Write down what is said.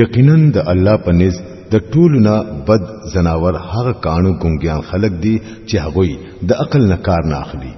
یقینا د الله په نس د ټولونه بد زناور هغه کانو ګونګیان خلق دي چې هغوی د عقل نه کار نه اخلي